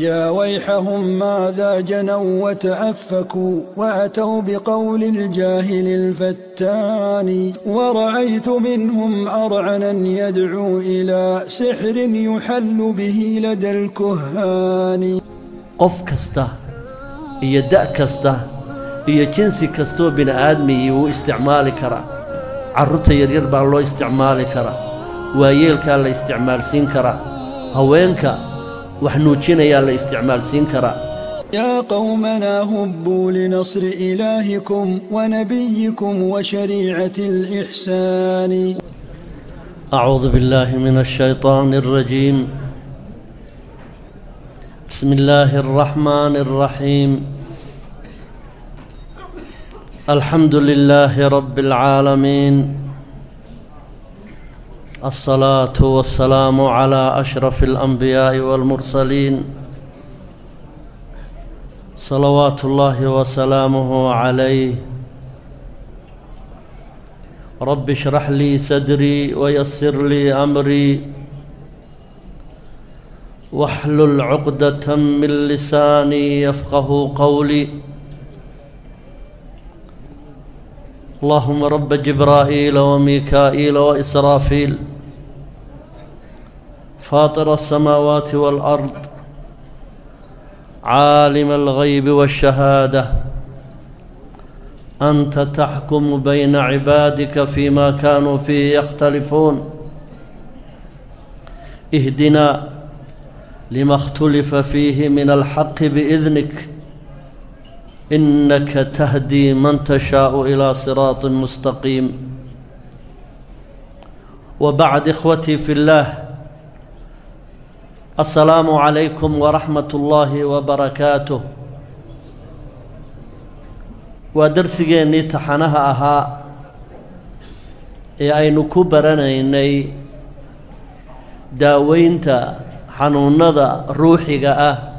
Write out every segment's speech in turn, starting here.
يا ويحهم ماذا جنوا وتأفكوا وأتوا بقول الجاهل الفتان ورأيت منهم أرعنا يدعو إلى سحر يحل به لدى الكهان قف كسته iyo دأ kasta iyo jinsi kastoo bini aadmi iyo كرا carruurta yaryar baa loo isticmaali karaa waayeelkaa la isticmaalsiin karaa haweenka wax nuujinayaa la isticmaalsiin karaa يا قومنا هبوا لنصر إلهكم ونبيكم وشريعة الإحسان أعوذ بالله من الشيطان الرجيم بسم الله الرحمن الرحيم الحمد لله رب العالمين الصلاة والسلام على أشرف الأنبياء والمرسلين صلوات الله وسلامه عليه رب اشرح لي صدري ويسر لي أمري واحلل عقدة من لساني يفقه قولي اللهم رب جبرائيل وميكائيل وإسرافيل فاطر السماوات والأرض عالم الغيب والشهادة أنت تحكم بين عبادك فيما كانوا فيه يختلفون اهدنا لما اختلف فيه من الحق بإذنك inaka tahdii man tashaau ilaa siraaطi mustaqiim wa bacd ikhwatii fi اllaah assalaamu calaykum waraxmat ullaahi wabarakaatuh waa darsigeennii taxanaha ahaa ee aynu ku baranaynay daaweynta xanuunnada ruuxiga ah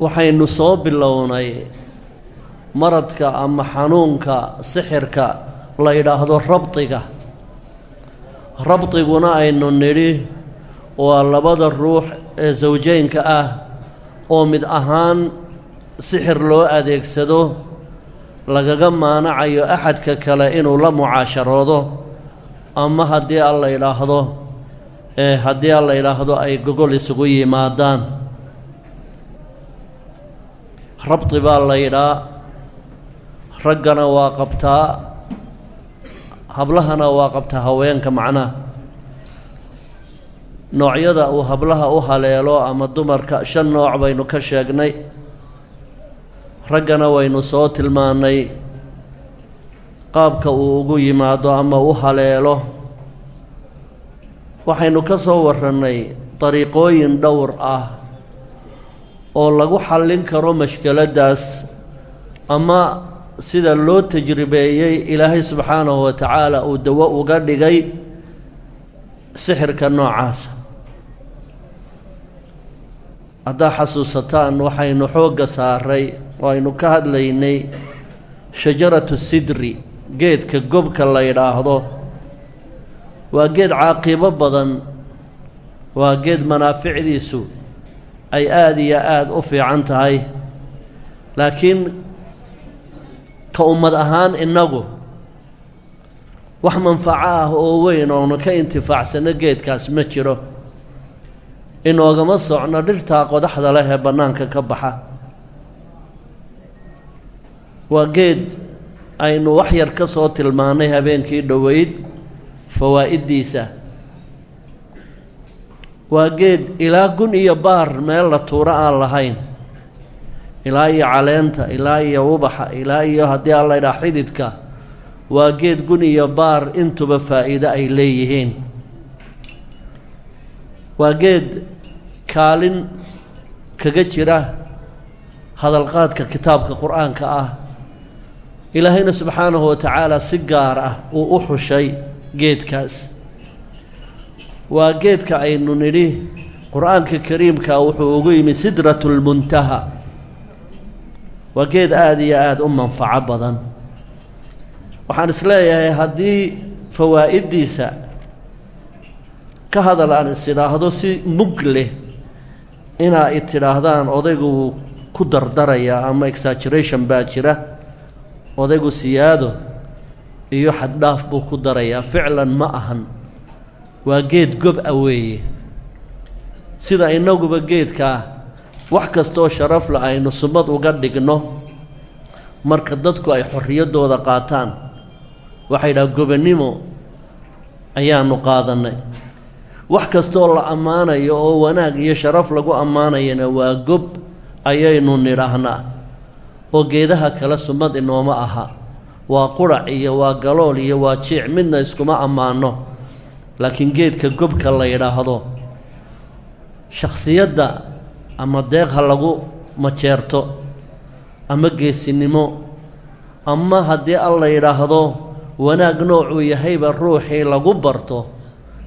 waxaynu soo bilownay maradka ama xanuunka sixirka la yidhaahdo rabdiga rabdiguna aynu nidhi waa labada ruux ee sawjeynka ah oo mid ahaan sixir loo adeegsado lagaga maanacayo axadka kale inuu la mucaasharoodo ama haddii alla yidhaahdo ee haddii alla yidhaahdo ay gogol isugu yimaadaan rabdi baa la yidhaa raggana waa qabtaa hablahana waa qabtaa haweenka macnaha. Noocyada uu hablaha u haleelo ama dumarka shan nooc baynu ka sheegnay. Raggana waynu soo tilmaannay qaabka uu ugu yimaado ama u haleelo. Waxaynu ka soo warrannay dariiqooyin dhowr ah oo lagu xallin karo mashkeladdaas ama sida loo tajribeeyey ilaahay subxaanahu wa tacaala uu dawo uga dhigay sixirka noocaasa haddaa xasuusataan waxaynu xoogga saaray oo aynu ka hadlaynay shajaratu sidri geedka gobka la yidhaahdo. Waa geed caaqibo badan waa geed manaaficdiisu ay aada iyo aada u fiican tahay. Laakiin ka ummad ahaan innagu wax manfaco ah oo weyn oonu ka intifaacsanno geedkaas ma jiro. Inoogama socno dhirtaa qodaxda leh ee bannaanka ka baxa. Waa geed aynu wax yar ka soo tilmaannay habeenkii dhoweyd fawaa'iddiisa waa geed ilaa gun iyo baar meel la tuuro aan lahayn. Ilaa iyo caleenta ilaa iyo ubaxa ilaa iyo haddii aan laydhaha xididka waa geed gun iyo baar intuba faa'iido ay leeyihiin. Waa geed kaalin kaga jira hadalqaadka kitaabka qur'aanka ah. Ilaahayna subxaanahu wa tacaala si gaar ah uu u xushay geedkaas waa geedka aynu nidhi qur'aanka kariimka wuxuu ugu yimi sidratu lmuntaha waa geed aada iyo aada u manfaco badan. Waxaan is leeyahay haddii fawaa'iddiisa ka hadal aan is si mug leh inaa i tidhaahdaan odaygu ku dardarayaa ama exaggeration baa jira odaygu siyaado iyo xaddhaaf buu ku darayaa ficlan ma ahan waa geed gob a weeye. Sida innaguba geedkaa wax kastooo sharafla aynu sumad uga dhigno marka dadku ay xorriyaddooda qaataan waxay dhaha gobonnimo ayaanu qaadannay. Wax kastooo la ammaanayo oo wanaag iyo sharaf lagu ammaanayana waa gob ayaynu nidhaahnaa oo geedaha kale sumad inooma aha. Waa qurac iyo waa galool iyo waa jiic midna iskuma ammaanno laakiin geedka gobka la yidhaahdo shakhsiyadda ama deeq lagu majeerto ama geesinimo ama haddii alla yidhaahdo wanaag noocuu yahayba ruuxii lagu barto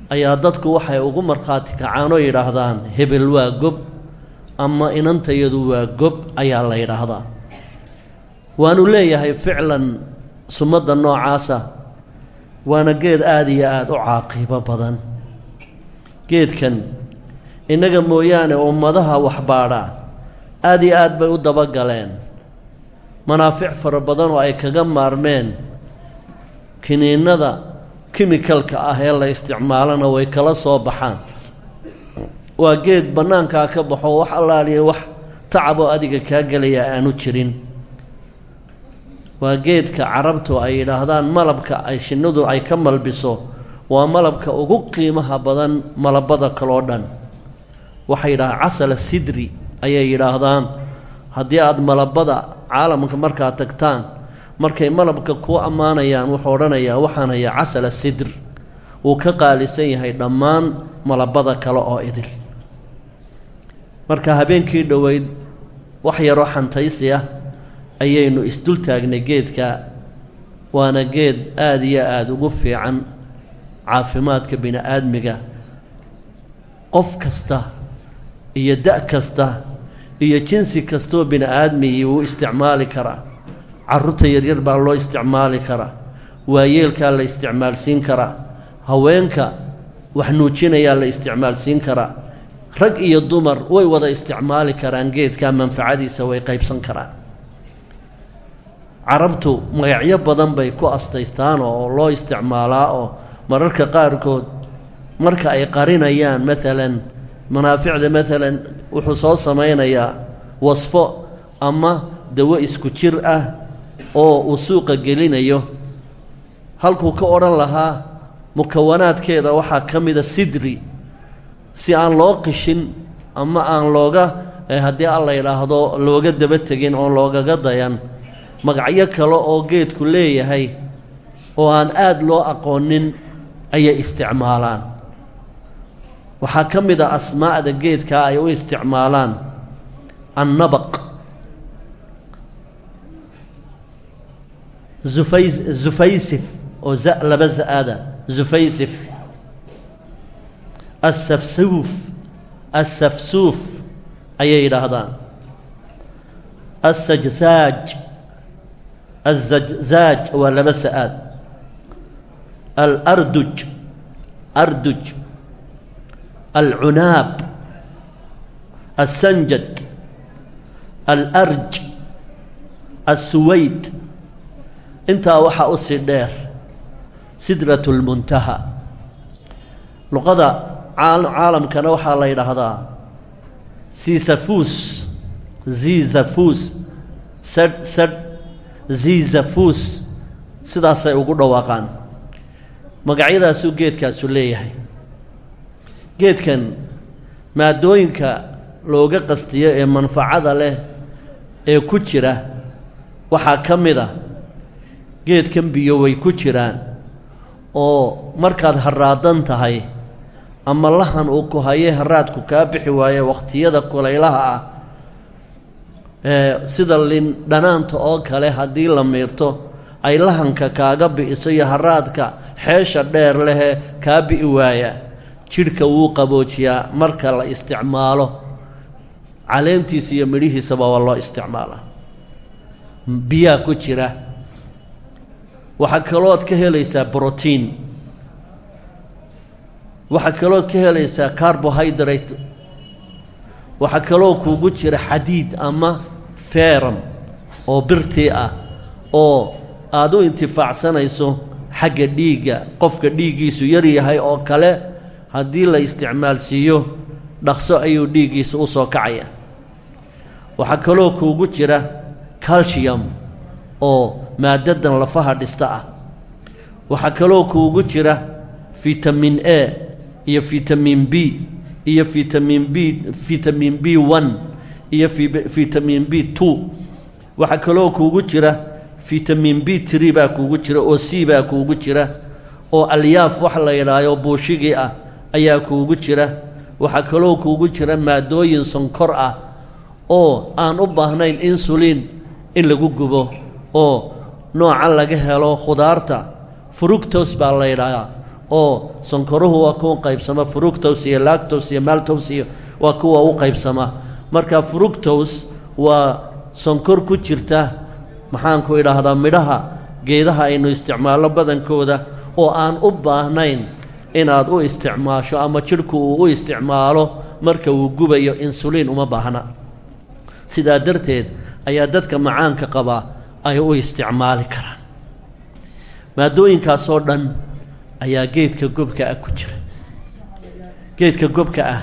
ayaa dadku waxay ugu markhaati kacaanoo yidhaahdaan hebel waa gob ama inantayadu waa gob ayaa la yidhaahdaa. Waanu leeyahay ficlan sumadda noocaasa waana geed aada iyo aada u caaqibo badan. Geedkan innaga mooyaane ummadaha waxbaadhaa aada iyo aad bay u dabagaleen manaafic fara badan oo ay kaga maarmeen kiniinada kimikalka ah ee la isticmaalana way kala soo baxaan. Waa geed bannaankaa ka baxo wax allaaliya wax tacaboo adiga kaa gelaya aanu jirin waa geedka carabtu ay yidhaahdaan malabka ay shinnidu ay ka malbiso. Waa malabka ugu qiimaha badan malabada kaloo dhan. Waxay yidhahdaan casala sidri ayay yidhaahdaan. Haddii aada malabada caalamka markaad tagtaan markay malabka kuu ammaanayaan wuxuu odhanayaa waxaan hayaa casala sidr. Wuu ka qaalisan yahay dhammaan malabada kale oo idil. Marka habeenkii dhoweyd wax yaroo xantaysi ah ayaynu isdul taagnay geedka waana geed aada iyo aada ugu fiican caafimaadka bini aadmiga qof kasta iyo da' kasta iyo jinsi kastoo bini aadmigii wuu isticmaali karaa. Carruurta yaryar baa loo isticmaali karaa. Waayeelkaa la isticmaalsiin karaa. Haweenka wax nuujinayaa la isticmaalsiin karaa. Rag iyo dumar way wada isticmaali karaan geedkaa manfacadiisa way qaybsan karaan carabtu magacyo badan bay ku astaystaan oo loo isticmaalaa oo mararka qaarkood marka ay qarinayaan maalan manaaficda maalan wuxuu soo samaynayaa wasfo ama dawo isku jir ah oo uu suuqa gelinayo. Halkuu ka odhan lahaa mukawanaadkeeda waxaa ka mida sidri. Si aan loo qishin ama aan looga haddii alla yidhaahdo looga daba tegin oon loogaga dayan magacyo kale oo geedku leeyahay oo aan aada loo aqoonin ayay isticmaalaan. Waxaa ka mid a asmaa'da geedkaa ay u isticmaalaan. Annabaq. Zufays zufaysif oo za laba za-ada zufaysif. Assafsuuf. Assafsuuf ayay yidhaahdaan. Assajsaaj azajzaaj waa laba sa-aad. alarduj arduj alcunaab alsanjad alarj alsuwayd intaa waxaa u sii dheer. sidrat lmuntaha luqada caalamkana waxaa la yidhaahdaa sisafuus zizafuus sadh sadh zizafuus sidaasay ugu dhawaaqaan. Magacyadaasuu geedkaasu leeyahay. Geedkan maadooyinka looga qastiyo ee manfacada leh ee ku jira waxaa ka mid a geedkan biyo way ku jiraan oo markaad haraadan tahay ama lahan uu ku haye haraadku kaa bixi waaye wakhtiyada kulaylaha ah sida lin dhanaanta oo kale haddii la miirto ay lahanka kaaga bi'iso iyo haraadka xeesha dheer lehe kaa bi'i waaya. Jidhka wuu qaboojiyaa marka la isticmaalo. Caleentiisa iyo midhihiisaba waa loo isticmaalaa. Biyaa ku jira. Waxaa kalooad ka helaysaa brotiin waxaa kalooad ka helaysaa carbohydrate. Waxaa kaloo kuugu jira xadiid ama feeram oo birtii ah oo aada u intifaacsanayso xagga dhiigga qofka dhiiggiisu yar yahay oo kale haddii la isticmaalsiiyo dhaqso ayuu dhiiggiisa u soo kacaya. Waxaa kaloo kuugu jira calcium oo maaddadan lafaha dhista ah. Waxaa kaloo kuugu jira fitamin a iyo fitamin b iyo fitamin b fitamin b one iyo fitamin b two. Waxaa kaloo kuugu jira fitamin b tree baa kuugu jira oo c baa kuugu jira oo alyaaf wax la yidhaayo buushigii ah ayaa kuugu jira. Waxaa kaloo kuugu jira maadooyin sonkor ah oo aan u baahnayn insuliin in lagu gubo oo nooca laga helo khudaarta fructos baa la yidhaahaa oo sonkoruhu waa kuwa qaybsama fructos iyo lactos iyo maltos iyo waa kuwa u qaybsama marka fructos waa sonkor ku jirta maxaanku idhaahdaa midhaha geedaha aynu isticmaalno badankooda oo aan u baahnayn inaad u isticmaasho ama jidhku uu u isticmaalo marka uu gubayo insuliin uma baahna. Sidaa darteed ayaa dadka macaanka qabaa ay u isticmaali karaan. Maadooyinkaasoo dhan ayaa geedka gobka ah ku jira. Geedka gobka ah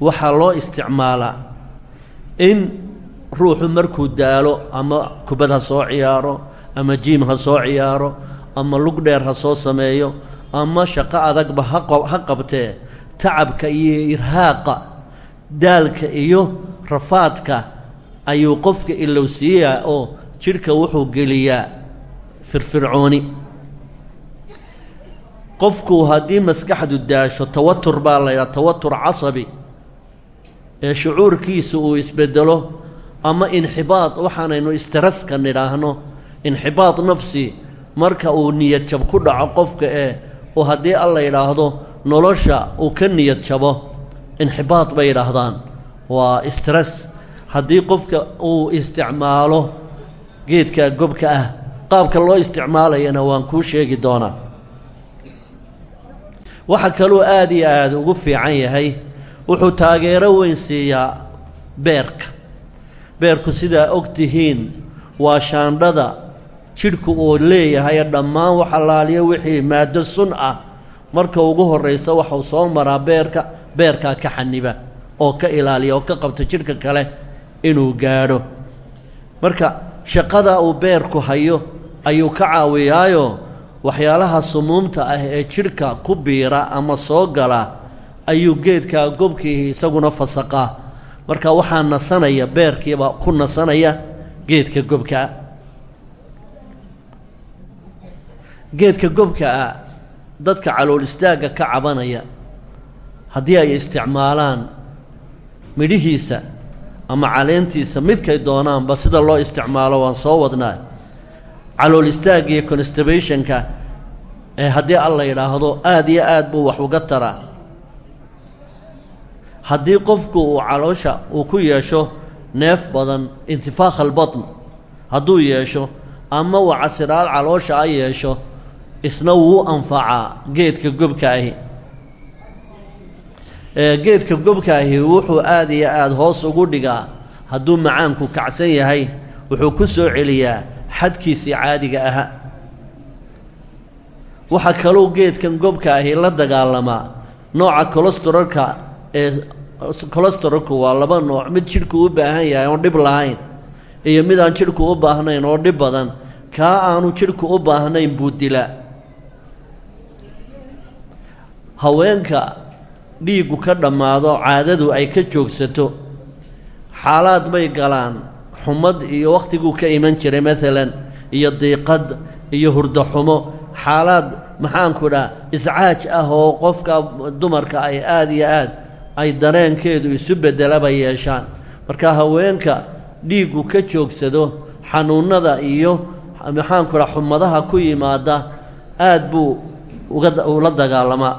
waxaa loo isticmaalaa in ruuxu markuu daalo ama kubad ha soo ciyaaro ama jiim ha soo ciyaaro ama lug dheer ha soo sameeyo ama shaqo adagba ha qabtee tacabka iyo irhaaqa daalka iyo rafaadka ayuu qofka ilowsiiyaa oo jidhka wuxuu geliyaa firfircooni. Qofku haddii maskaxdu daasho tawatur baa la ydhaha tawatur casabi ee shucuurkiisa uu isbedelo ama inxibaad waxaanaynu istaraska nidhaahno. Inxibaad nafsi marka uu niyad jab ku dhaco qofka ee oo haddii alla yidhaahdo nolosha uu ka niyad jabo. Inxibaad bay yidhaahdaan. Waa stress haddii qofka uu isticmaalo geedka gobka ah qaabka loo isticmaalayana waan kuu sheegi doonaa. Waxa kaluu aada iyo aada ugu fiican yahay wuxuu taageero weyn siiyaa beerka. Beerku sidaa og tihiin waa shaandhada jidhku uu leeyahay dhammaan wax allaaliyo wixii maaddo sun ah. Marka ugu horraysa waxuu soo maraa beerka beerkaa ka xaniba oo ka ilaaliya oo ka qabta jidhka kale inuu gaadho. Marka shaqada uu beerku hayo ayuu ka caawiyaayo waxyaalaha sumuumta ah ee jidhka ku biira ama soo gala ayuu geedkaa gobkii isaguna fasaqaa. Marka waxaa nasanaya beerkiiba ku nasanaya geedka gobkaa geedka gobka ah dadka calool istaagga ka cabanaya haddii ay isticmaalaan midhihiisa ama caleentiisa midkay doonaanba sida loo isticmaalo waan soo wadnaa. Calool istaagga iyo constibationka ee haddii alla yidhaahdo aada iyo aad buu wax uga taraa haddii qofku uu caloosha uu ku yeesho neef badan intifaakh albatn hadduu yeesho ama uu casiraal caloosha a yeesho isna wuu anfacaa geedka gobka ahi. Geedka gobka ahi wuxuu aada iyo aada hoos ugu dhigaa. Hadduu macaanku kacsan yahay wuxuu ku soo celiyaa xadkiisii caadiga ahaa. Waxaa kaluu geedkan gobka ahi la dagaalamaa nooca colestarolka ee colestarolku waa laba nooc. Mid jidhku u baahan yahay oon dhib lahayn iyo mid aan jidhku u baahnayn oo dhib badan. Kaa aanu jidhku u baahnayn buu dilaa. Haweenka dhiiggu ka dhammaado caadadu ay ka joogsato xaalaad bay galaan xumad iyo wakhtiguu ka iman jiray maalan iyo diiqad iyo hurdo xumo. Xaalaad maxaanku dhaa iscaaj ah oo qofka dumarka ay aada iyo aad ay dareenkeedu isu beddelaba yeeshaan. Marka haweenka dhiiggu ka joogsado xanuunnada iyo maxaanku dhaa xumadaha ku yimaada aad buu uga ula dagaalamaa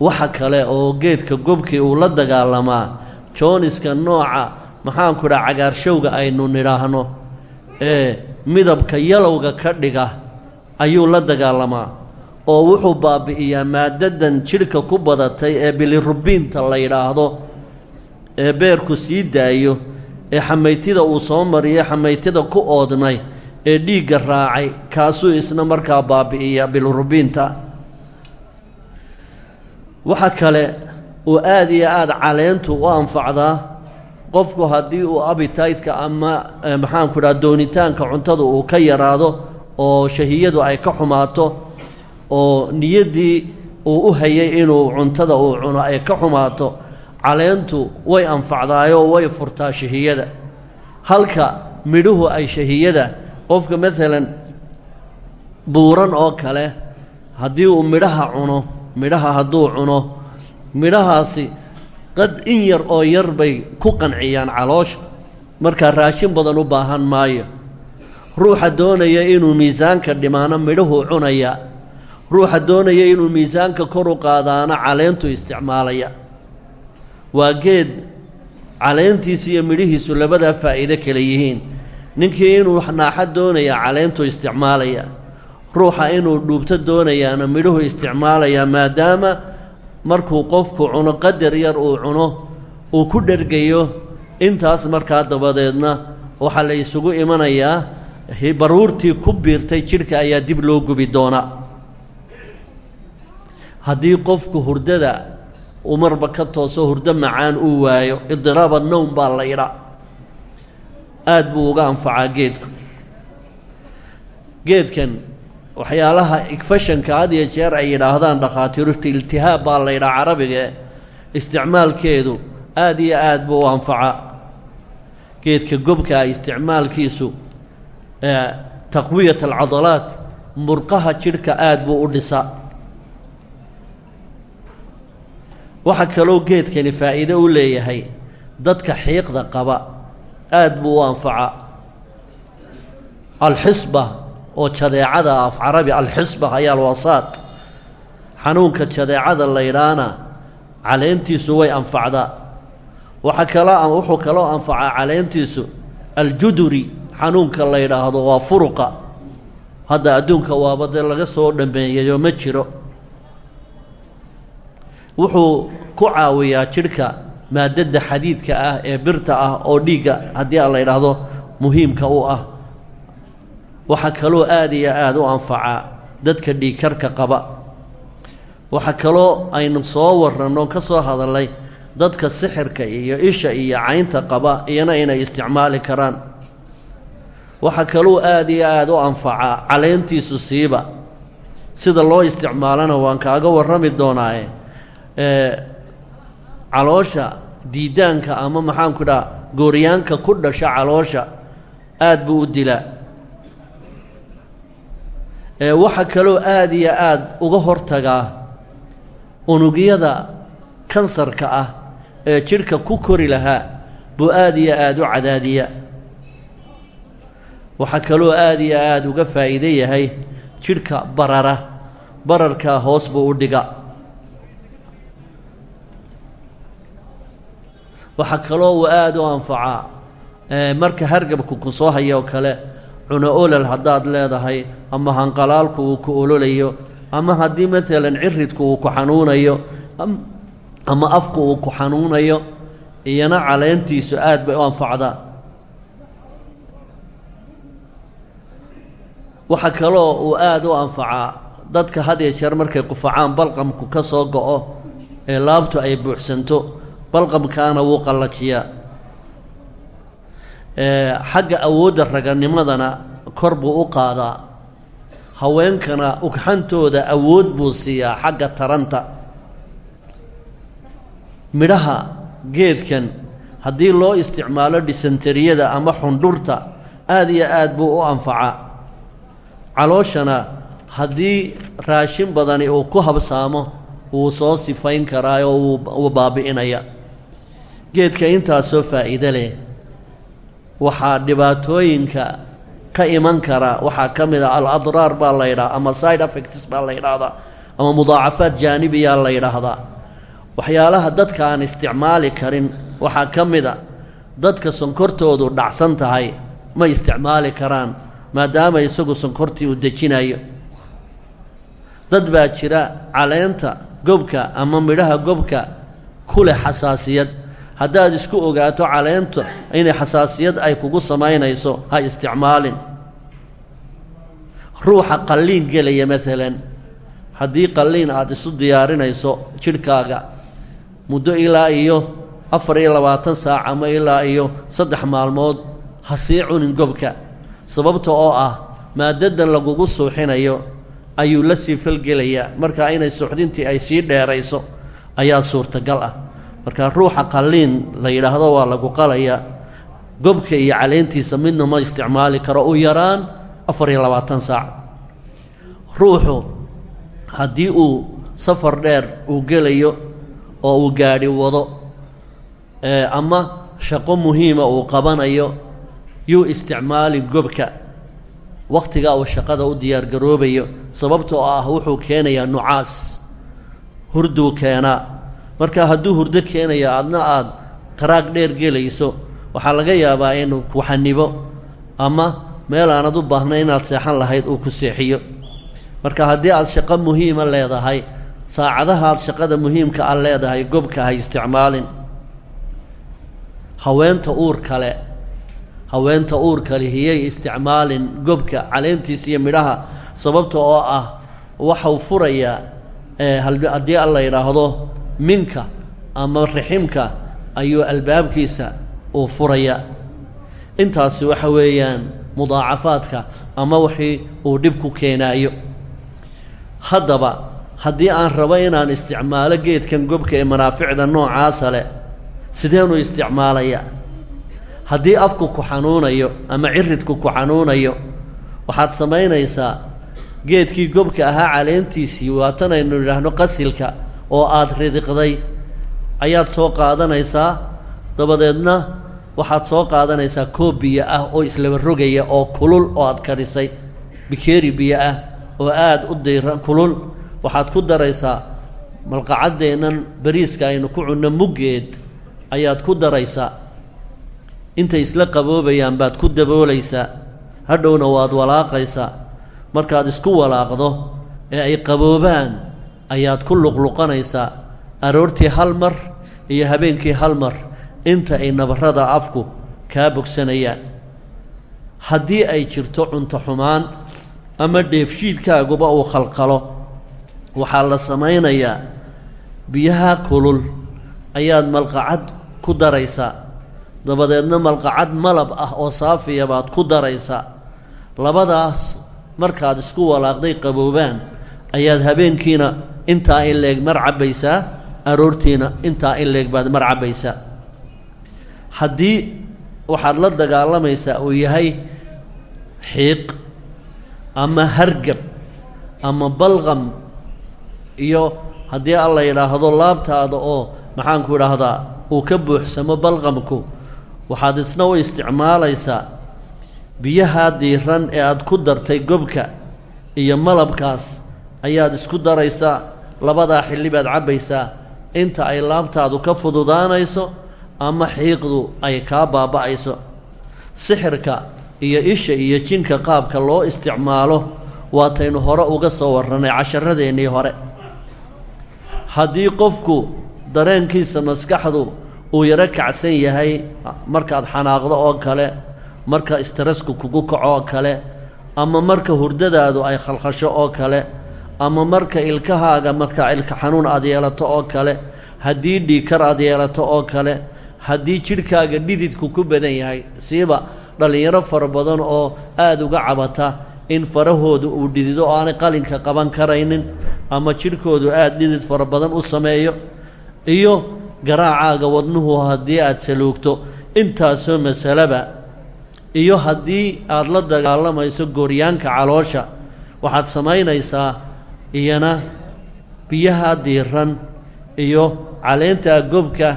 waxa kale oo geedka gobkii uu la dagaalamaa jooniska nooca maxaanku dhaa cagaarshowga aynu nidhaahno ee midabka yalowga ka dhiga ayuu la dagaalamaa oo wuxuu baabi'iyaa maadadan jidhka ku badatay ee bilirubiinta la yidhaahdo ee beerku sii daayo ee xamaytida uu soo mariyay xamaytida ku oodnay ee dhiigga raacay kaasuu isna markaa baabi'iya bilrubiinta waxa kale uu aada iyo aada caleentu u anfacdaa qofku haddii uu abitaytka ama maxaanku dhaha doonitaanka cuntada uu ka yaraado oo shahiyadu ay ka xumaato oo niyaddii uu u hayay inuu cuntada uu cuno ay ka xumaato caleentu way anfacdaayoo way furtaa shahiyada. Halka midhuhu ay shahiyada qofka maalan buuran oo kale haddii uu midhaha cuno midhaha hadduu cuno midhahaasi qad in yar oo yar bay ku qanciyaan caloosha. Markaa raashin badan u baahan maayo. Ruuxa doonaya inuu miisaanka dhimaano midhuhuu cunaya ruuxa doonaya inuu miisaanka kor u qaadaana caleentu isticmaalaya. Waa geed caleentiisu iyo midhihiisu labadaa faa'iido kale yihiin. Ninkii inuu naaxo doonaya caleentu isticmaalaya ruuxa inuu dhuubto doonayaana midhuhu isticmaalaya maadaama markuu qofku cuno qadar yar uu cuno uu ku dhergayo intaas markaa dabadeedna waxaa la isugu imanayaa baruurtii ku biirtay jidhka ayaa dib loo gubi doonaa haddii qofku hurdada uu marba ka tooso hurdo macaan uu waayo idiraaba nowm baa la yidhaa. Aada buu uga anfacaa geedku. Geedkan waxyaalaha igfashanka had iyo jeer ay yidhaahdaan dhakhaatiirta iltihaab baa la yidhaha carabiga isticmaalkeedu aada iyo aad buu u anfacaa. Geedka gobkaa isticmaalkiisu taqwiyat alcadalaat murqaha jidhka aada buu u dhisaa waxaa kaloo geedkani faa'iido u leeyahay dadka xiiqda qaba. Aada buu u anfacaa alxisba oo jadeecada af carabi alxisba ayaa alwasaad xanuunka jadeecada la ydhaana caleentiisu way anfacdaa. Waxaa kaloo wuxuu kaloo anfacaa caleentiisu aljuduri xanuunka la yidhaahdo waa furuqa. Hadda adduunka waaba dee laga soo dhammeeyayo ma jiro wuxuu ku caawiyaa jidhka maadada xadiidka ah ee birta ah oo dhiigga haddii a la yidhaahdo muhiimka u ah. Waxaa kaloo aada iyo aada u anfacaa dadka dhiigkarka qaba. Waxaa kaloo aynu soo warranno ka soo hadallay dadka sixirka iyo isha iyo caynta qaba iyana inay isticmaali karaan. Waxaa kaloo aada iyo aada u anfacaa caleentiisu siiba. Sida loo isticmaalana waan kaaga warrami doonaaye caloosha diidaanka ama maxaanku dhaha gooryaanka ku dhasha caloosha aada buu u dilaa waxaa kaloo aada iyo aada uga hortagaa unugyada kansarka ah ee jidhka ku kori lahaa buu aada iyo aada u cadaadiya waxaa kaloo aada iyo aada uga faa'iide yahay jidhka barara bararkaa hoos buu u dhiga waxaa kaloo uu aada u anfacaa marka hargabku ku soo haya oo kale cuno olol haddaad leedahay ama hanqalaalku uu ku ololayo ama haddii maalan ciridku uu ku xanuunayo ama afku uu ku xanuunayo iyana caleentiisu aad bay u anfacdaa. Waxaa kaloo uu aada u anfacaa dadka had iyo jeer markay qufacaan balqamku ka soo go-o ee laabtu ay buuxsanto balqamkaana wuu qallajiyaa. Xagga awoodda raganimadana kor buu u qaadaa. Haweenkana ugxantooda awood buu siiyaa xagga taranta. Midhaha geedkan haddii loo isticmaalo dhisantariyada ama xundhurta aada iyo aad buu u anfacaa. Calooshana haddii raashin badani uu ku habsaamo wuu soo sifayn karaa oo wuu baabi'inaya geedka intaasoo faa'iide leh waxaa dhibaatooyinka ka iman kara. Waxaa ka mid a aladraar baa la yidhaha ama side effects baa la yidhaahdaa ama mudaacafaad jaanibiyaa la yidhaahdaa waxyaalaha dadka aan isticmaali karin waxaa ka mid a dadka sonkortoodu dhacsan tahay ma isticmaali karaan maadaama isagu sonkortii uu dejinayo dad baa jira caleenta gobka ama midhaha gobka ku leh xasaasiyad haddaad isku ogaato caleenta inay xasaasiyad ay kugu samaynayso ha isticmaalin. Ruuxa qalliin gelaya maalan haddii qalliin aada isu diyaarinayso jidhkaaga muddo ilaa iyo afar iyo labaatan saac ama ilaa iyo saddex maalmood ha sii cunin gobka. Sababta oo ah maadadan lagugu suuxinayo ayuu la sii falgelayaa. Markaa inay suuxdintii ay sii dheerayso ayaa suurtagal ah marka ruuxa qalliin la yidhaahdo waa lagu qalayaa gobka iyo caleentiisa midna ma isticmaali karo u yaraan afar iyo labaatan saac. Ruuxu haddii uu safar dheer uu gelayo oo uu gaadhi wado ama shaqo muhiima uu qabanayo yuu isticmaali gobka. Wakhtigaa uu shaqada u diyaargaroobayo sababtoo ah wuxuu keenayaa nucaas. Hurduu keenaa marka hadduu hurdo keenayo adna aada qaraag dheer gelayso waxaa laga yaabaa inuu ku xanibo ama meel aanad u baahnayn inaad seexan lahayd uu ku seexiyo. Marka haddii aad shaqo muhiima leedahay saacadaha aad shaqada muhiimka a leedahay gobka ha isticmaalin. Haweenta uur kale haweenta uur kale hiyay isticmaalin gobka caleentiisa iyo midhaha sababta oo ah waxau furayaa haddii a la yidhaahdo minka ama riximka ayuu albaabkiisa uu furaya. Intaasi waxa weeyaan mudaacafaadka ama wixii uu dhib ku keenaayo. Haddaba haddii aan rabo inaan isticmaalo geedkan gobka ee manaaficda noocaasa leh sideenu isticmaalayaa haddii afku ku xanuunayo ama ciridku ku xanuunayo waxaad samaynaysaa geedkii gobka ahaa caleentiisii waatanaynu idhaahno qasilka oo aada ridiqday ayaad soo qaadanaysaa. Dabadeedna waxaad soo qaadanaysaa koob biyo ah oo islaba rogaya oo kulul oo aad karisay. Bikeeri biyo ah oo aada u dayra kulul. Waxaad ku daraysaa malqacaddeennan bariiska aynu ku cunno muggeed ayaad ku daraysaa. Intay isla qaboobayaan baad ku daboolaysaa. Hadhowna waad walaaqaysaa. Markaad isku walaaqdo ee ay qaboobaan ayaad ku luqluqanaysaa aroortii hal mar iyo habeenkii hal mar inta ay nabarrada afku kaa bogsanayaan. Haddii ay jirto cunto xumaan ama dheefshiidkaaguba uu khalqalo waxaa la samaynayaa biyaha kulul ayaad malqacad ku daraysaa. Dabadeedna malqacad malab ah oo saafiya baad ku daraysaa. Labadaas markaad isku walaaqday qaboobaan ayaad habeenkiina intaa in leeg mar cabbaysaa aroortiina intaa in leeg baad mar cabbaysaa haddii waxaad la dagaalamaysaa uu yahay xiiq ama hargab ama balqam iyo haddii a la yidhaahdo laabtaada oo maxaanku idhaahdaa uu ka buuxsamo balqamku waxaad isna u isticmaalaysaa biyaha diiran ee aad ku dartay gobka iyo malabkaas ayaad isku daraysaa labadaa xilli baad cabbaysaa inta ay laabtaadu ka fududaanayso ama xiiqdu ay kaa baaba'ayso. Sixirka iyo isha iyo jinka qaabka loo isticmaalo waataynu hore uga soo warrannay casharradeennii hore. Haddii qofku dareenkiisa maskaxdu uu yaro kacsan yahay markaad xanaaqdo oo kale marka istaresku kugu kaco oo kale ama marka hurdadaadu ay khalkhasho oo kale ama marka ilkahaaga markaa ilka xanuun aad yeelato oo kale haddii dhiikar aad yeelato oo kale haddii jidhkaaga dhididku ku badan yahay siiba dhallinyaro fara badan oo aada uga cabata in farahoodu uu dhidido oo aanay qalinka qaban karaynin ama jidhkoodu aada dhidid fara badan u sameeyo iyo garaacaaga wadnuhu haddii aad saluugto intaasoo masaleba iyo haddii aad la dagaalamayso gooryaanka caloosha waxaad samaynaysaa iyana biyaha diiran iyo caleentaa gobka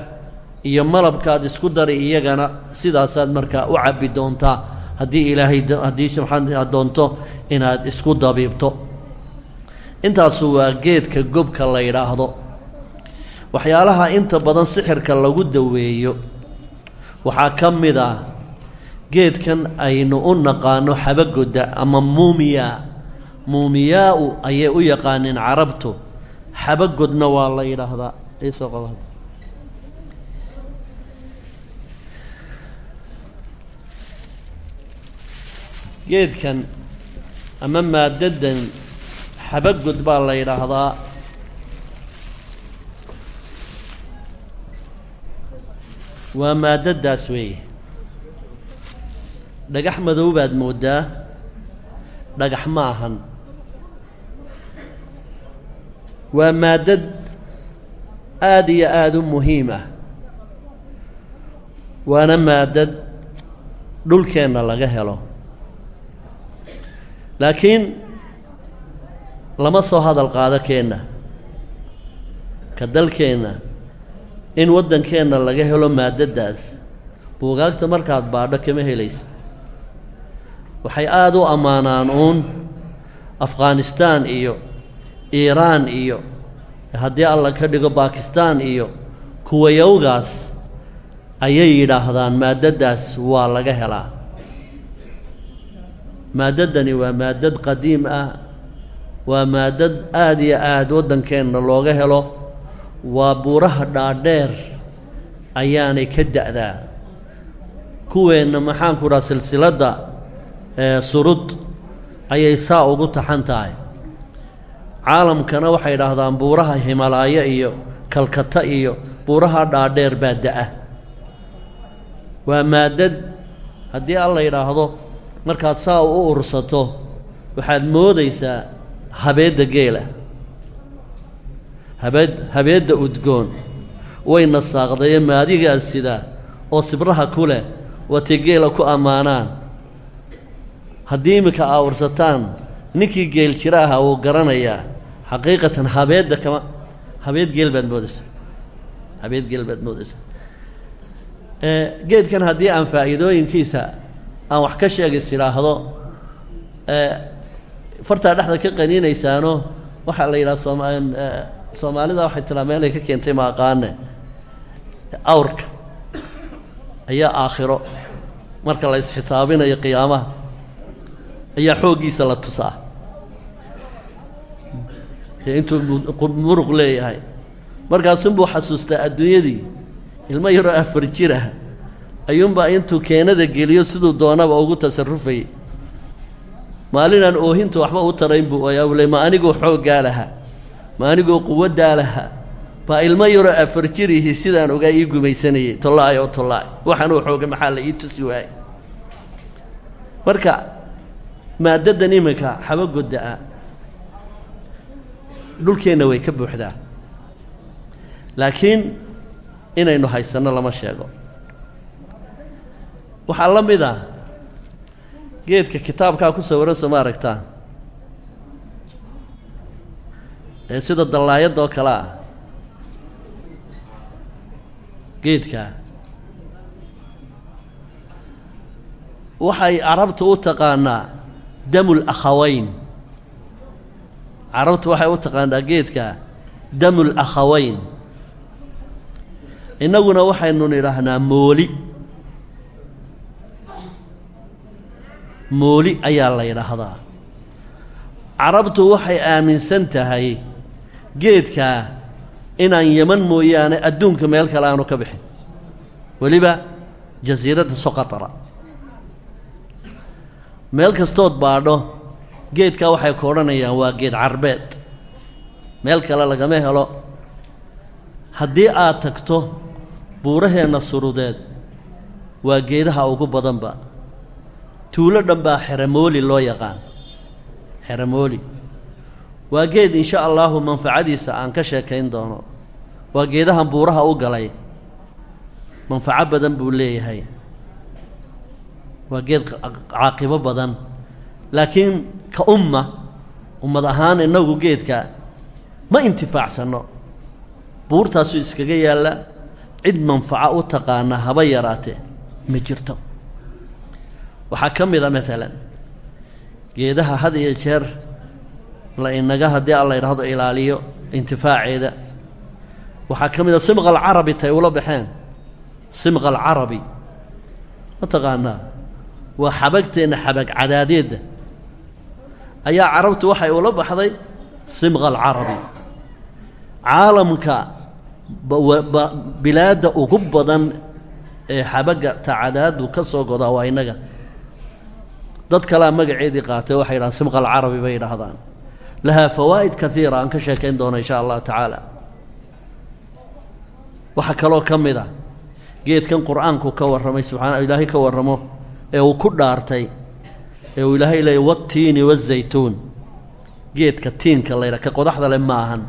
iyo malabkaad isku dari iyagana sidaasaad markaa u cabbi doontaa haddii ilaahay haddii subxaana doonto inaad isku dabiibto. Intaasu waa geedka gobka la yidhaahdo. Waxyaalaha inta badan sixirka lagu daweeyo waxaa ka mid ah geedkan aynu u naqaano xabagoda ama muumiyaa muumiyaa-u ayay u yaqaaneen carabtu xabagodna waa la yidhaahdaa. Iisoo qaba geedkan ama maadadan xabagod baa la yidhaahdaa. Waa maadadaas weeye. Dhagax madow baad mooddaa dhagax ma ahan waa maadad aada iyo aada u muhiim ah. Waana maadad dhulkeenna laga helo. Laakiin lama soo hadal qaado keenna ka dalkeenna in waddankeenna laga helo maadaddaas. Buugaagta markaad baadho kama helaysa waxay aada u ammaanaan uun afghanistaan iyo iiraan iyo haddii alla ka dhigo bakistaan iyo kuwayowgaas ayay yidhaahdaan maadaddaas waa laga helaa. Maaddadani waa maaddad qadiim ah waa maaddad aada iyo aada waddankeenna looga helo waa buuraha dhaadheer ayaanay ka da'daa. Kuweenna maxaanku dhaha silsiladda surud ayay saa ugu taxan tahay caalamkana waxay idhaahdaan buuraha himalaayo iyo kalkata iyo buuraha dhaadheer baa da'a. Waa maaddad haddii alla yidhaahdo markaad saa u ursato waxaad moodaysaa habeedda geela habeed habeedda udgoon. Wayna saaqdaye maadigaas sidaa oo sibraha ku leh waatay geela ku ammaanaan. Haddii iminka aa ursataan ninkii geel jiro ahaa wuu garanayaa xaqiiqatan habeedda kama habeed geel baad moodaysaa habeed geel baad moodaysaa geedkan haddii aan faa'iidooyinkiisa aan wax ka sheegis idhaahdo fartaa dhexda ka qaniinaysaano waxaa la yidhaha sooma soomaalida waxay tiraa meelay ka keentay maaqaane awrka ayaa aakhiro. Marka la isxisaabinayo qiyaamaha ayaa xooggiisa la tusaa intuu muruq leeyahay. Markaasunbuu xasuustaa adduunyadii. Ilmo yaroo afar jir ah. Ayuunbaa intuu keenada geliyo siduu doonaba ugu tasarufayay maalinaan oohinta waxba u tarayn buu oyaawley ma anigoo xooggaa lahaa. Ma anigoo quwaddaa lahaa. Baa ilmo yaroo afar jirihii sidaan ogaa ii gumaysanayay. Tollaay oo tollaay. Waxaan uu xooga maxaa la ii tusi waayey? Marka maaddadan iminka xabagodda-a dhulkeenna way ka buuxdaa. Laakiin inaynu haysanno lama sheego. Waxaa la mid ah geedka kitaabkaa ku sawiran soo ma aragtaan ee sida dallaayadda oo kale ah. Geedkaa waxay carabtu u taqaanaa damul akhawayn carabtu waxay u taqaanaa geedkaa damul akhawayn. Innaguna waxaynu nidhaahnaa mooli. Mooli ayaa la yidhaahdaa. Carabtu waxay aaminsan tahay geedkaa inaan yeman mooyaane adduunka meel kale aanu ka bixin. Weliba jasiiradda soqatara meel kastood baadho geedkaa waxay ku odhanayaan waa geed carbeed. Meel kale lagama helo. Haddii aad tagto buuraheenna surudeed waa geedaha ugu badanba. Tuulo dhan baa xeramooli loo yaqaan. Xeramooli waa geed insha allaahu manfacadiisa aan ka sheekayn doono. Waa geedahan buuraha u galay. Manfaco badan buu leeyahay. Waa geed caaqibo badan. Laakiin ka umma ummad ahaan innagu geedka ma intifaacsanno. Buurtaasuu iskaga yaalla cid manfaco u taqaana haba yaraatee ma jirto. Waxaa ka mid a maalan geedaha had iyo jeer la inaga haddii alla yidhaahdo ilaaliyo intifaaceeda. Waxaa ka mid a simqa alcarabi tay ula baxeen. Simqa alcarabi ma taqaanaa? Waa xabagteenna xabag cadaadeedda ayaa carabtu waxay ula baxday simqa alcarabi caalamka bilaadda ugu badan ee xabagga tacadaadu ka soo godaa waa innaga. Dad kalea magaceedii qaatay waxay yidhahaan simqa alcarabi bay yidhaahdaan. Lahaa fawaa'id kaiira aan ka sheekayn doono insha allahu tacaala. Waxaa kaloo ka mid a geedkan qur'aanku ka warramay subxaana ilaahay ka warramo ee uu ku dhaartay ee uu ilaahay leeyay wattiini wazaytuun. Geedka tiinka laydha ka qodaxda leh ma ahan.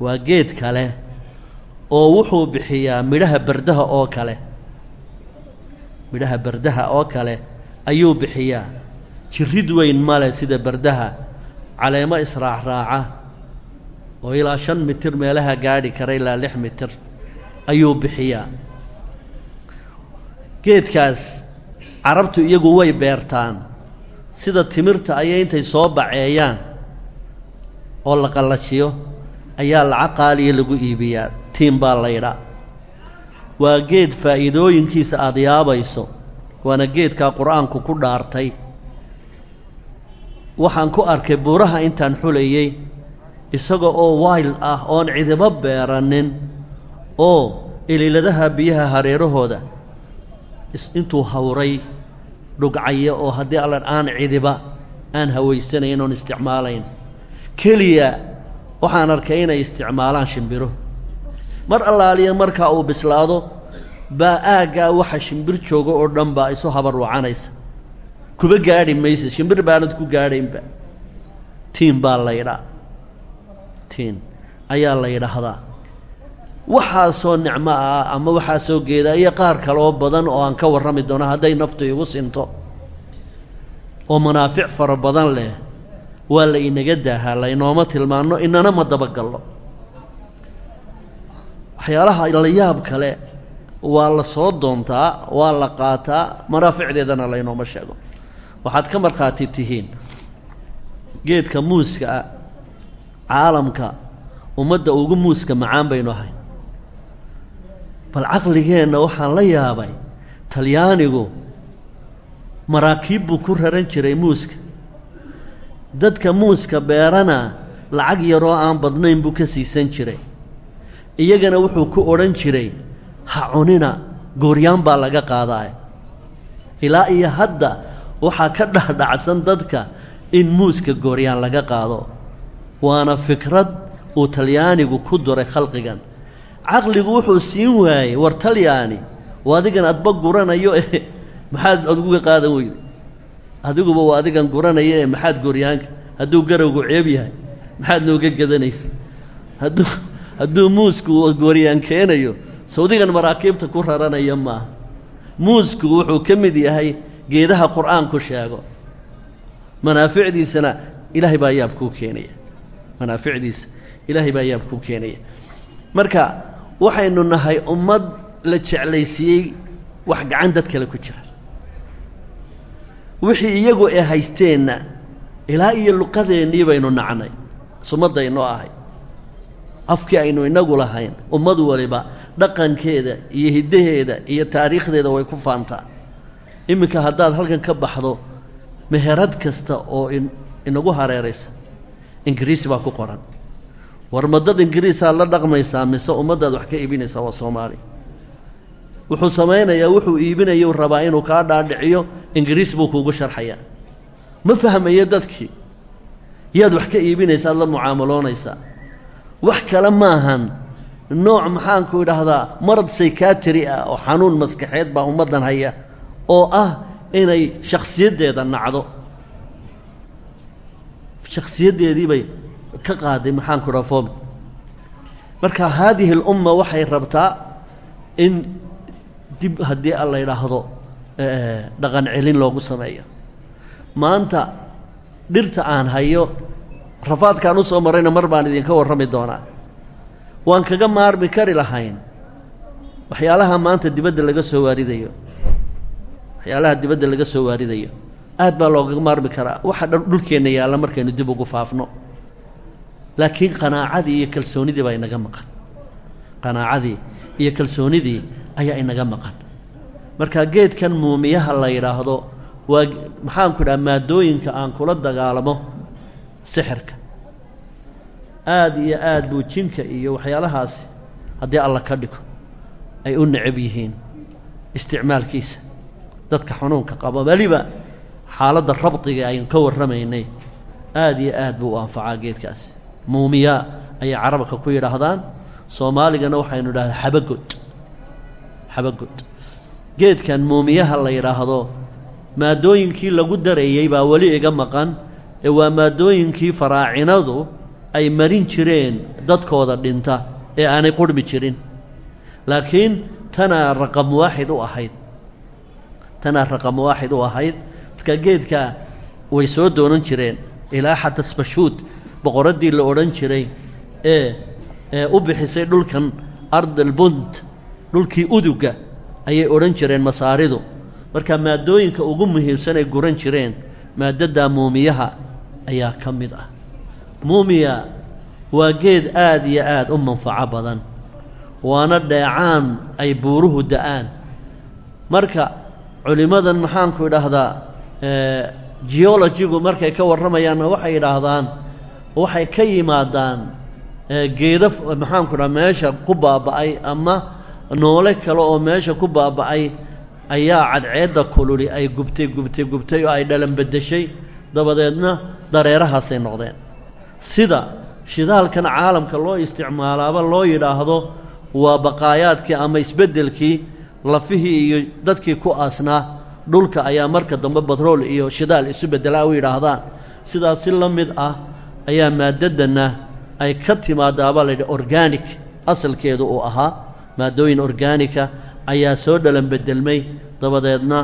Waa geed kale oo wuxuu bixiyaa midhaha bardaha oo kale. Midhaha bardaha oo kale ayuu bixiyaa. Jirid weyn male sida bardaha. Caleemo israacraaca oo ilaa shan mitir meelaha gaadhi kara ilaa lix mitir ayuu bixiyaa. Geedkaas carabtu iyagu way beertaan. Sida timirta ayay intay soo baceeyaan oo la qallajiyo ayaa lacag qaaliya lagu iibiyaa. Tiin baa laydhaa waa geed faa'iidooyinkiisa aada yaabayso waana geedkaa qur'aanku ku dhaartay. Waxaan ku arkay buuraha intaan xulayey isaga oo wayl ah oon cidibo beeranin oo ililadaha biyaha hareerahooda intuu hawray dhugcayo oo haddii allan aan cidiba aan hawaysanayn oon isticmaalayn. Keliya waxaan arkay inay isticmaalaan shimbiro. Mar allaaliya markaa uu bislaado baa aaggaa waxa shimbir jooga oo dhan baa isu habar wacanaysa. Kuba gaadhi maysa shimbir baanad ku gaadhaynba. Tiin baa laydhaa tiin. Ayaa la yidhaahdaa waxaasoo nicmo ah ama waxaasoo geeda iyo qaar kaloo badan oo aan ka warrami doono hadday naftu igu sinto oo manaafic fara badan leh waa la inaga daahaa laynooma tilmaanno inana ma dabagallo. Waxyaalaha la yaab kale waa la soo doontaa waa la qaataa manaaficdeedana laynooma sheego. Waxaad ka markhaati tihiin geedka muuska ah caalamka ummadda ugu muuska macaan baynu ahay bal caqligeenna waxaan la yaabay talyaanigu maraakiib buu ku raran jiray muuska. Dadka muuska beerana lacag yaroo aan badnayn buu ka siisan jiray. Iyagana wuxuu ku odhan jiray ha cunina gooryaan baa laga qaadaay. Ilaa iyo hadda waxaa ka dhahdhacsan dadka in muuska gooryaan laga qaado. Waana fikrad uu talyaanigu ku duray khalqigan caqligu wuxuu siin waayey war talyaani waa adigan adba guranayo ee maxaad aduga qaadan weyday? Adiguba waa adigan guranaya ee maxaad gooryaanka hadduu garowgu ceeb yahay maxaad nooga gadanaysa? Hadduu hadduu muusku gooryaan keenayo sawdigan maraakiibta ku raranaya maaha. Muusku wuxuu ka mid yahay geedaha qur'aanku sheego. Manaaficdiisana ilaahay baa yaab kuu keenaya. Manaaficdiisa ilaahay baa yaab kuu keenaya. Marka waxaynu nahay ummad la jeclaysiiyey wax gacan dad kale ku jira. Wixii iyagu ee haysteenna ilaa iyo luqadeennii baynu nacnay sumaddaynoo ahay. Afkii aynu inagu lahayn ummad waliba dhaqankeeda iyo hiddaheeda iyo taariikhdeeda way ku faantaa. Iminka haddaad halkan ka baxdo meherad kasta oo inagu hareeraysa ingiriisi baa ku qoran war madad ingiriisaad la dhaqmaysaa mise ummaddaad wax ka iibinaysaa waa soomaali. Wuxuu samaynayaa wuxuu iibinayuu rabaa inuu kaa dhaadhiciyo ingiriis buu kuugu sharxayaa ma fahmayo dadkii? Yaad wax ka iibinaysaad la mucaamaloonaysaa. Wax kale maahan nooc maxaanku idhaahdaa marad saykatri ah oo xanuun maskaxeed baa ummaddan haya oo ah inay shakhsiyaddeeda nacdo. Shakhsiyaddeedii bay ka qaaday maxaanku idhaha fomi marka haadihi alumma waxay rabtaa in dib haddii a la yidhaahdo dhaqan celin loogu sameeyo. Maanta dhirta aan hayo rafaadkaan u soo marrayna mar baan idinka warrami doonaa. Waan kaga maarmi kari lahayn. Waxyaalaha maanta dibadda laga soo waaridayo. Waxyaalaha dibadda laga soo waaridayo. Aad baa loogaga maarmi karaa. Waxa dhan dhulkeenna yaalla markaynu dib ugu faafno laakiin qanaacadii iyo kalsoonidii baa inaga maqan. Qanaacadii iyo kalsoonidii ayaa inaga maqan. Marka geedkan muumiyaha la yidhaahdo waa maxaanku idhaha maadooyinka aan kula dagaalamo sixirka. Aada iyo aad buu jinka iyo waxyaalahaasi haddii alla ka dhigo ay u necab yihiin isticmaalkiisa. Dadka xanuunka qaba weliba xaaladda rabdiga aynu ka warramaynay. Aada iyo aad buu u anfacaa geedkaasi muumiyaa ayay carabka ku yidhaahdaan. Soomaaligana waxaynu idhahdaa xabagod. Xabagod. Geedkan muumiyaha la yidhaahdo maadooyinkii lagu darayey baa weli iga maqan ee waa maadooyinkii faraacinadu ay marin jireen dadkooda dhinta ee aanay qurhmi jirin. Laakiin tanaa raqam waaxid u ahayd. Tanaa raqam waaxid u ahayd. Marka geedka way soo doonan jireen. Ilaa xatasbashuud boqoraddii la odhan jiray ee ee u bixisay dhulkan ardalbunt dhulkii uduga ayay odhan jireen masaaridu. Marka maadooyinka ugu muhiimsan ay guran jireen maadadda muumiyaha ayaa ka mid ah. Muumiya waa geed aad iyo aad u manfaco badan waana dheecaan ay buuruhu da'aan. Marka culimmadan maxaanku idhaahdaa geologigu markay ka warramayaanna waxay idhaahdaan waxay ka yimaadaan geeda maxaanku idhaha meesha ku baaba'ay ama noole kale oo meesha ku baaba'ay ayaa cadceedda kululi ay gubtay gubtay gubtay oo ay dhalan beddeshay. Dabadeedna dareerahaasay noqdeen. Sida shidaalkan caalamka loo isticmaalaaba loo yidhaahdo waa baqaayaadkii ama isbeddelkii lafihii iyo dadkii ku aasnaa dhulka ayaa marka dambe batrool iyo shidaal isu beddelaa u yidhaahdaan. Sidaas si la mid ah ayaa maadaddanna ay ka timaadaabaa la yidhi organic. Asalkeedu uu ahaa maadooyin orgaanika ayaa soo dhalan beddelmay. Dabadeedna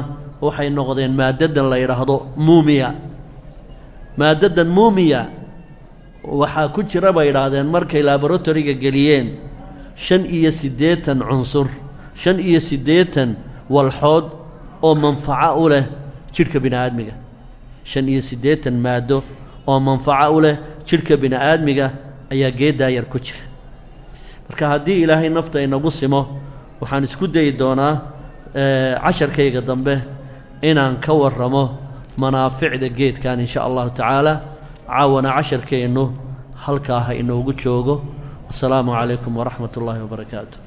waxay noqdeen maadaddan la yidhaahdo muumiya. Maadaddan muumiya waxaa ku jira bay idhaahdeen markay laboratoriga geliyeen shan iyo siddeetan cunsur shan iyo siddeetan walxood oo manfaco u leh jidhka bini'aadmiga. Shan iyo siddeetan maaddo oo manfaco u leh jidhka bini'aadmiga ayaa geeddaa yar ku jira. Marka haddii ilaahay nafta inagu simo waxaan isku dayi doonaa casharkayga dambe inaan ka warramo manaaficda geedkan in sha allahu tacaala. Caawana casharkeennu halkaa ha inoogu joogo. Wasalaamu calaykum waraxmat ullaahi wabarakaatu